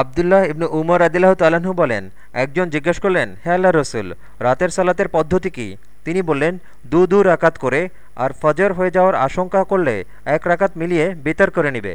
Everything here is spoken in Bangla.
আবদুল্লাহ ইবনু উমর আদিল্লাহ তালাহু বলেন, একজন জিজ্ঞেস করলেন, হে আল্লাহ রসুল, রাতের সালাতের পদ্ধতি কী? তিনি বললেন, দু দু রাকাত করে, আর ফজর হয়ে যাওয়ার আশঙ্কা করলে এক রাকাত মিলিয়ে বেতার করে নিবে।